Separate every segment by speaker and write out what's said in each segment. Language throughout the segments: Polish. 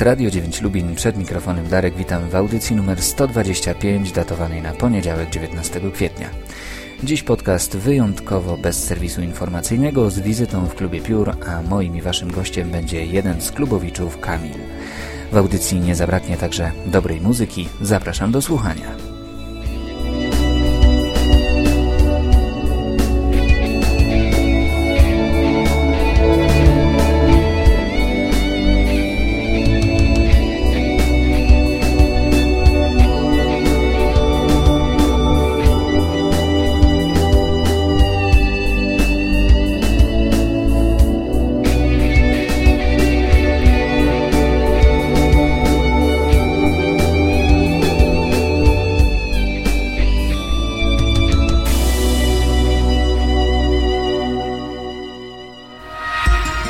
Speaker 1: podcast Radio 9 Lubin. Przed mikrofonem Darek witam w audycji numer 125 datowanej na poniedziałek 19 kwietnia. Dziś podcast wyjątkowo bez serwisu informacyjnego z wizytą w klubie Piór, a moim i waszym gościem będzie jeden z klubowiczów Kamil. W audycji nie zabraknie także dobrej muzyki. Zapraszam do słuchania.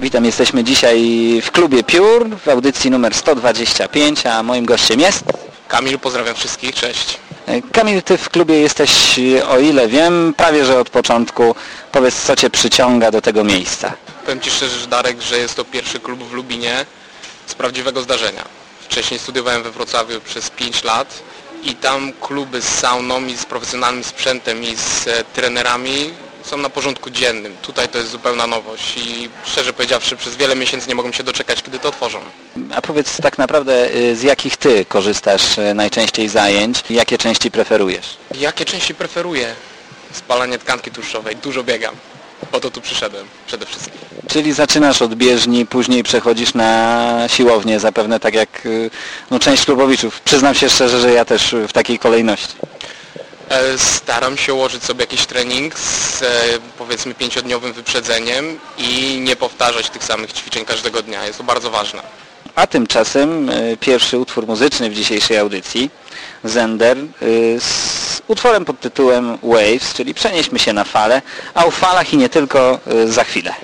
Speaker 2: Witam, jesteśmy dzisiaj w klubie Pure w audycji numer 125, a moim gościem jest...
Speaker 3: Kamil, pozdrawiam wszystkich, cześć.
Speaker 2: E, Kamil, Ty w klubie jesteś, o ile wiem, prawie że od początku. Powiedz, co Cię przyciąga do tego miejsca.
Speaker 3: Powiem Ci szczerze, Darek, że jest to pierwszy klub w Lubinie z prawdziwego zdarzenia. Wcześniej studiowałem we Wrocławiu przez 5 lat i tam kluby z sauną i z profesjonalnym sprzętem i z e, trenerami są na porządku dziennym. Tutaj to jest zupełna nowość i szczerze powiedziawszy przez wiele miesięcy nie mogą się doczekać, kiedy to otworzą.
Speaker 2: A powiedz tak naprawdę y, z jakich Ty korzystasz y, najczęściej zajęć? Jakie części preferujesz?
Speaker 3: Jakie części preferuję? Spalanie tkanki tłuszczowej. Dużo biegam. Po to tu przyszedłem przede wszystkim.
Speaker 2: Czyli zaczynasz od bieżni, później przechodzisz na siłownię, zapewne tak jak y, no, część klubowiczów. Przyznam się szczerze, że ja też w takiej kolejności.
Speaker 3: E, staram się ułożyć sobie jakiś trening z e, powiedzmy pięciodniowym wyprzedzeniem i nie powtarzać tych samych ćwiczeń każdego dnia. Jest to bardzo ważne.
Speaker 2: A tymczasem e, pierwszy utwór muzyczny w dzisiejszej audycji, Zender, z utworem pod tytułem Waves, czyli przenieśmy się na fale, a o falach i nie tylko za chwilę.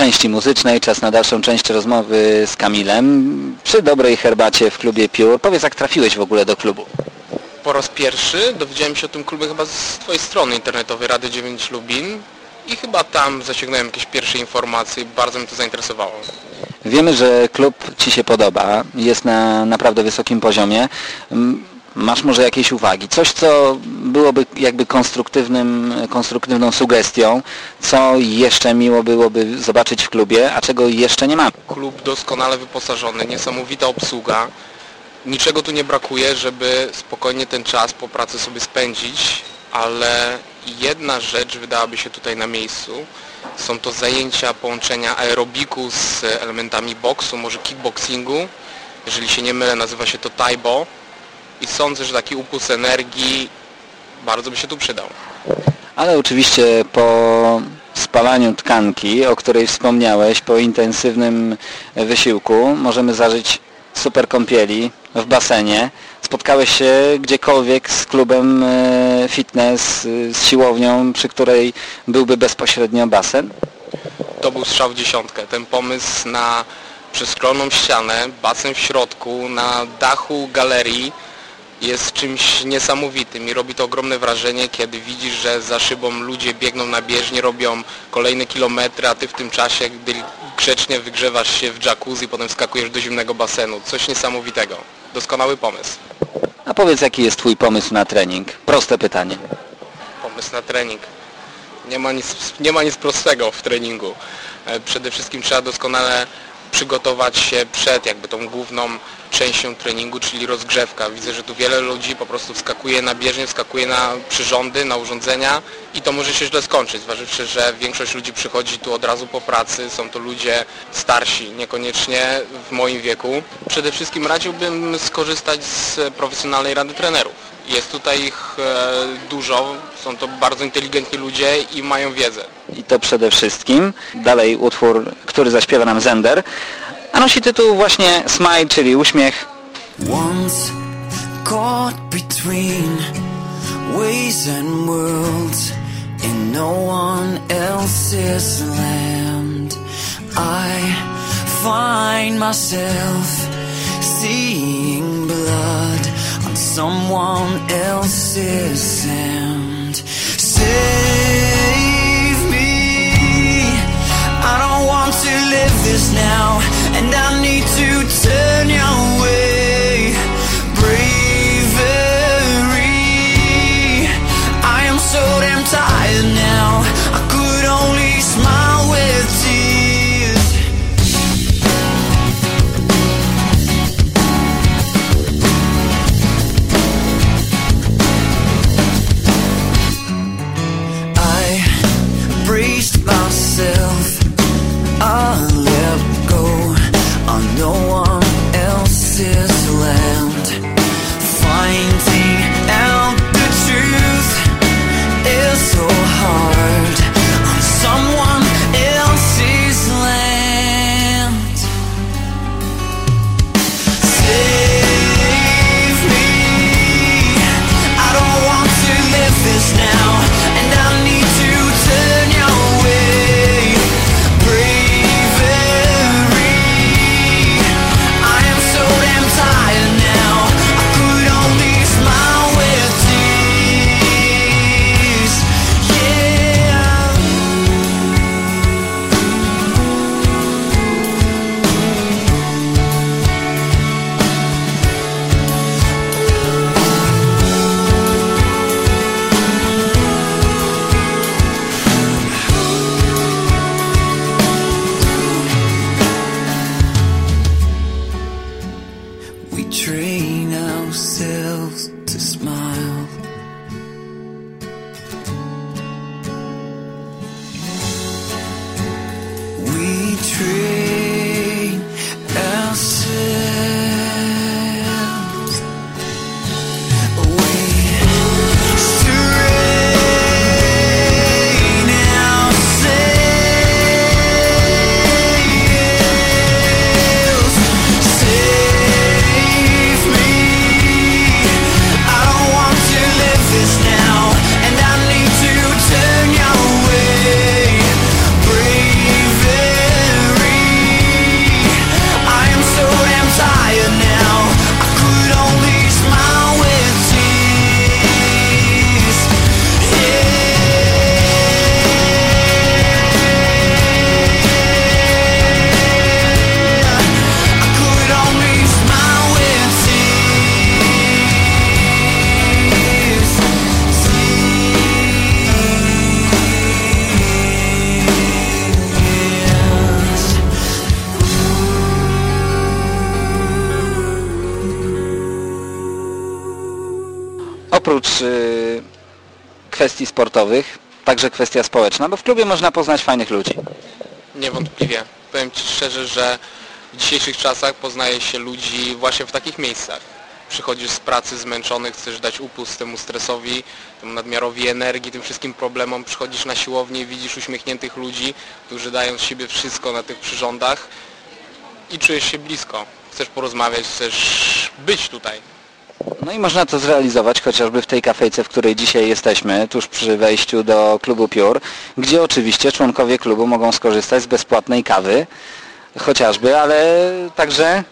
Speaker 4: Części muzycznej czas na dalszą część rozmowy z Kamilem przy dobrej herbacie w klubie Pure. Powiedz, jak trafiłeś w ogóle do klubu?
Speaker 3: Po raz pierwszy dowiedziałem się o tym klubie chyba z Twojej strony internetowej Rady 9 Lubin i chyba tam zasięgnąłem jakieś pierwsze informacje i bardzo mnie to zainteresowało.
Speaker 4: Wiemy, że klub Ci się podoba, jest na naprawdę wysokim poziomie. Masz może jakieś uwagi? Coś, co byłoby jakby konstruktywnym, konstruktywną sugestią, co jeszcze miło byłoby zobaczyć w klubie, a czego jeszcze nie mamy?
Speaker 3: Klub doskonale wyposażony, niesamowita obsługa. Niczego tu nie brakuje, żeby spokojnie ten czas po pracy sobie spędzić, ale jedna rzecz wydałaby się tutaj na miejscu. Są to zajęcia połączenia aerobiku z elementami boksu, może kickboxingu. Jeżeli się nie mylę, nazywa się to Taibo. I sądzę, że taki upust energii bardzo by się tu przydał.
Speaker 4: Ale oczywiście po spalaniu tkanki, o której wspomniałeś, po intensywnym wysiłku, możemy zażyć super kąpieli w basenie. Spotkałeś się gdziekolwiek z klubem e, fitness, e, z siłownią, przy której byłby bezpośrednio basen?
Speaker 3: To był strzał w dziesiątkę. Ten pomysł na przeskloną ścianę, basen w środku, na dachu galerii jest czymś niesamowitym i robi to ogromne wrażenie, kiedy widzisz, że za szybą ludzie biegną na bieżni, robią kolejne kilometry, a ty w tym czasie, gdy grzecznie wygrzewasz się w jacuzzi, potem skakujesz do zimnego basenu. Coś niesamowitego. Doskonały pomysł.
Speaker 4: A powiedz, jaki jest Twój pomysł na trening? Proste pytanie.
Speaker 3: pomysł na trening. Nie ma nic, nie ma nic prostego w treningu. E, Przede wszystkim trzeba doskonale przygotować się przed jakby tą główną częścią treningu, czyli rozgrzewka. Widzę, że tu wiele ludzi po prostu wskakuje na bieżnię, wskakuje na przyrządy, na urządzenia i to może się źle skończyć, zważywszy, że większość ludzi przychodzi tu od razu po pracy, są to ludzie starsi, niekoniecznie w moim wieku. Przede wszystkim radziłbym skorzystać z profesjonalnej rady trenerów. Jest tutaj ich e, dużo, są to bardzo inteligentni ludzie i mają wiedzę.
Speaker 4: I to przede wszystkim. Dalej utwór, który zaśpiewa nam Zender, nosi tytuł właśnie Smile, czyli uśmiech.
Speaker 2: Once caught between ways and worlds in no one else's land. I find myself seeing blood on someone else's sand. Save to live this now, and I need to turn your way.
Speaker 4: tree. Kwestii sportowych, także kwestia społeczna, bo w klubie można poznać fajnych ludzi.
Speaker 3: Niewątpliwie. Powiem Ci szczerze, że w dzisiejszych czasach poznaje się ludzi właśnie w takich miejscach. Przychodzisz z pracy zmęczony, chcesz dać upust temu stresowi, temu nadmiarowi energii, tym wszystkim problemom. Przychodzisz na siłownię, widzisz uśmiechniętych ludzi, którzy dają z siebie wszystko na tych przyrządach i czujesz się blisko. Chcesz porozmawiać, chcesz być tutaj.
Speaker 4: No i można to zrealizować chociażby w tej kafejce, w której dzisiaj jesteśmy, tuż przy wejściu do klubu Piór, gdzie oczywiście członkowie klubu mogą skorzystać z bezpłatnej kawy, chociażby, ale także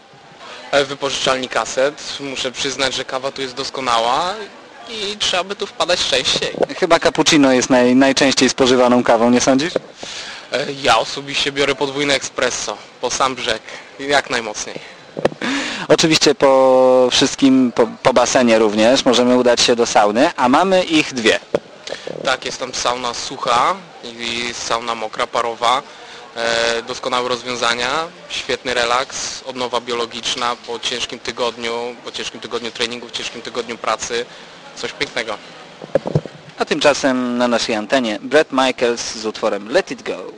Speaker 3: E, Wypożyczalni kaset. Muszę przyznać, że kawa tu jest doskonała i trzeba by tu wpadać częściej.
Speaker 4: chyba cappuccino jest naj, najczęściej spożywaną kawą, nie sądzisz?
Speaker 3: E, Ja osobiście biorę podwójne espresso, po sam brzeg, jak najmocniej.
Speaker 4: Oczywiście po wszystkim, po, po basenie również możemy udać się do sauny, a mamy ich dwie.
Speaker 3: Tak, jest tam sauna sucha i sauna mokra, parowa. E, doskonałe rozwiązania, świetny relaks, odnowa biologiczna po ciężkim tygodniu, po ciężkim tygodniu treningów, ciężkim tygodniu pracy. Coś pięknego.
Speaker 4: A tymczasem na naszej antenie Brett Michaels z utworem Let It Go.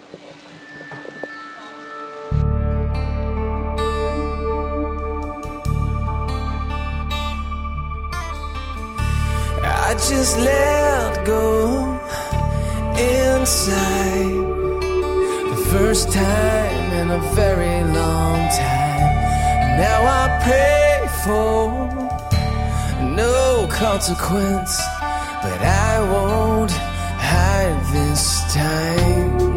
Speaker 5: Just let go inside the first time in a very long time. Now I pray for no consequence, but I won't hide this time.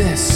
Speaker 5: exist.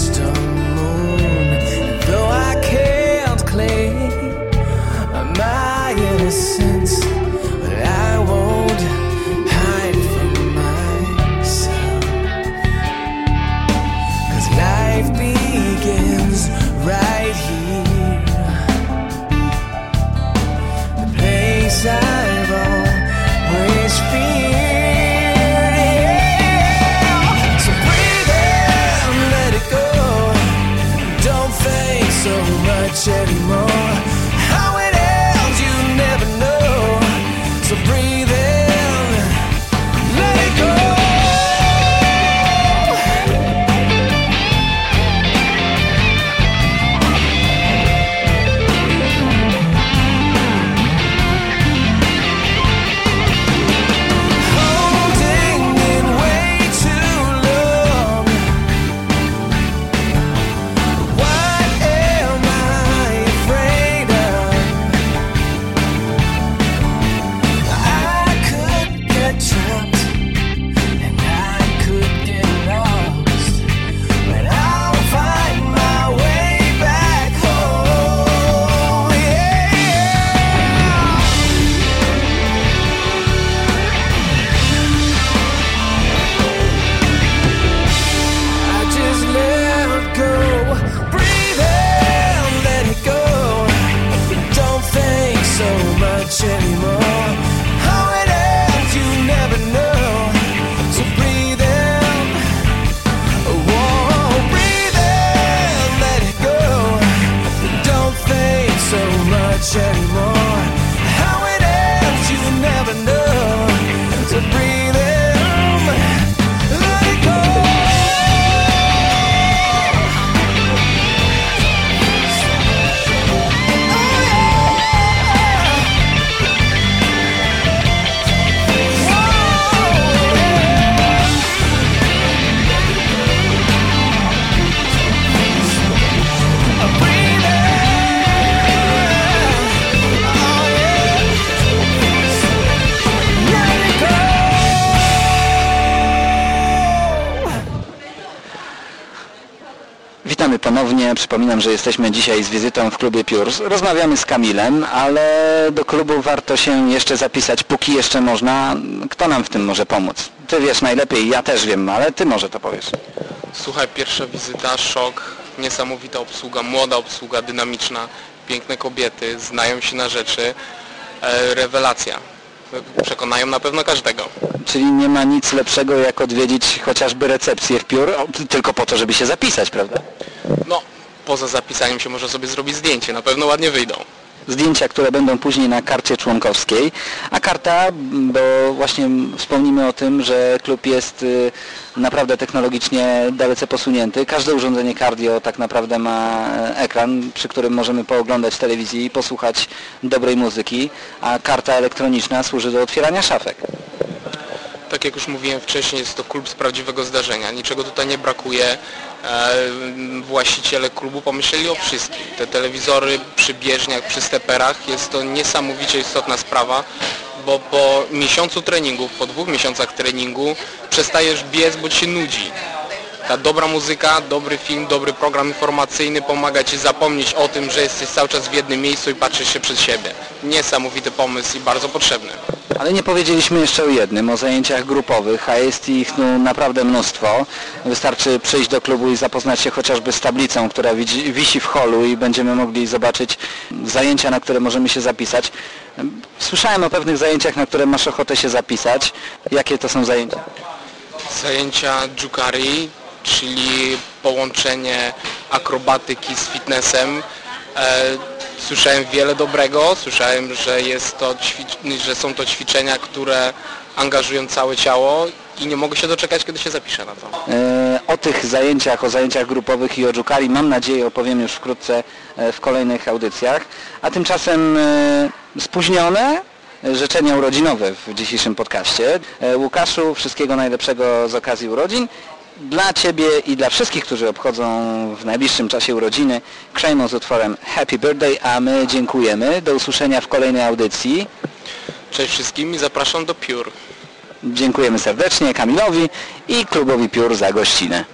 Speaker 4: Witamy ponownie. Przypominam, że jesteśmy dzisiaj z wizytą w klubie Piórs. Rozmawiamy z Kamilem, ale do klubu warto się jeszcze zapisać, póki jeszcze można. Kto nam w tym może pomóc? Ty wiesz najlepiej, ja też wiem, ale ty może to powiesz.
Speaker 3: Słuchaj, pierwsza wizyta, szok, niesamowita obsługa, młoda obsługa, dynamiczna, piękne kobiety, znają się na rzeczy, e, rewelacja. Przekonają na pewno każdego.
Speaker 4: Czyli nie ma nic lepszego jak odwiedzić chociażby recepcję w Piór, tylko po to, żeby się zapisać, prawda?
Speaker 3: No, poza zapisaniem się może sobie zrobić zdjęcie, na pewno ładnie wyjdą.
Speaker 4: Zdjęcia, które będą później na karcie członkowskiej. A karta, bo właśnie wspomnimy o tym, że klub jest y, naprawdę technologicznie dalece posunięty. Każde urządzenie cardio tak naprawdę ma e, ekran, przy którym możemy pooglądać telewizję i posłuchać dobrej muzyki, a karta elektroniczna służy do otwierania szafek.
Speaker 3: Tak jak już mówiłem wcześniej, jest to klub z prawdziwego zdarzenia. Niczego tutaj nie brakuje. E, właściciele klubu pomyśleli o wszystkim. Te telewizory przy bieżniach, przy steperach jest to niesamowicie istotna sprawa, bo po miesiącu treningów, po dwóch miesiącach treningu przestajesz biec, bo ci się nudzi. Ta dobra muzyka, dobry film, dobry program informacyjny pomaga Ci zapomnieć o tym, że jesteś cały czas w jednym miejscu i patrzysz się przed siebie. Niesamowity pomysł i bardzo potrzebny.
Speaker 4: Ale nie powiedzieliśmy jeszcze o jednym, o zajęciach grupowych, a jest ich no, naprawdę mnóstwo. Wystarczy przyjść do klubu i zapoznać się chociażby z tablicą, która wisi w holu i będziemy mogli zobaczyć zajęcia, na które możemy się zapisać. Słyszałem o pewnych zajęciach, na które masz ochotę się zapisać. Jakie to są zajęcia?
Speaker 3: Zajęcia Jukari, czyli połączenie akrobatyki z fitnessem. E, słyszałem wiele dobrego, słyszałem, że, jest to że są to ćwiczenia, które angażują całe ciało i nie mogę się doczekać, kiedy się zapiszę na to.
Speaker 4: E, O tych zajęciach, o zajęciach grupowych i o Jukari mam nadzieję opowiem już wkrótce e, w kolejnych audycjach. A tymczasem e, spóźnione życzenia urodzinowe w dzisiejszym podcaście. Łukaszu, wszystkiego najlepszego z okazji urodzin. Dla Ciebie i dla wszystkich, którzy obchodzą w najbliższym czasie urodziny, Krejmo z utworem Happy Birthday, a my dziękujemy. Do usłyszenia w kolejnej audycji.
Speaker 3: Cześć wszystkim i zapraszam do Pure.
Speaker 4: Dziękujemy serdecznie Kamilowi i klubowi Piór za gościnę.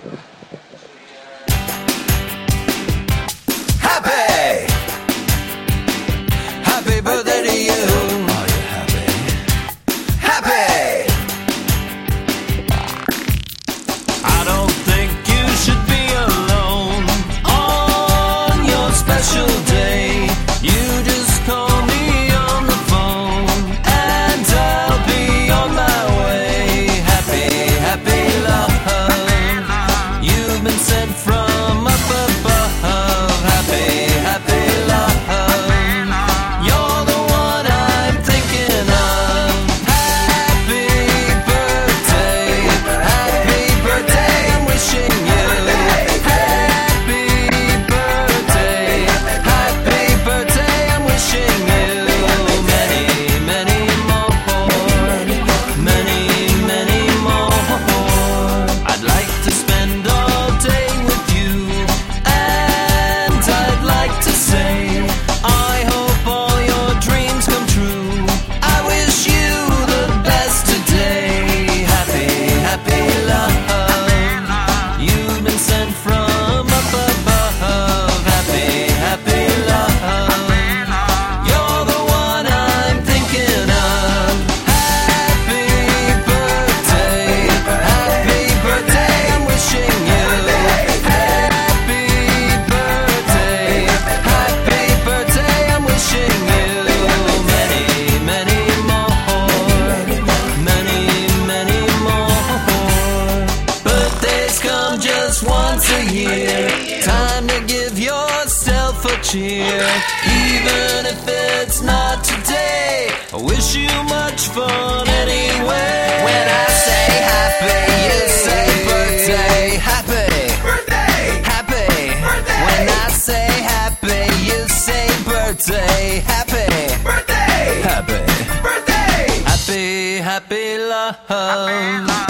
Speaker 6: Cheer. Even if it's not today, I wish you much fun anyway. When I say happy, you say birthday. Happy. Birthday. Happy. birthday. When I say happy, you say birthday. Happy. Birthday. Happy. Birthday. Happy, happy love. You've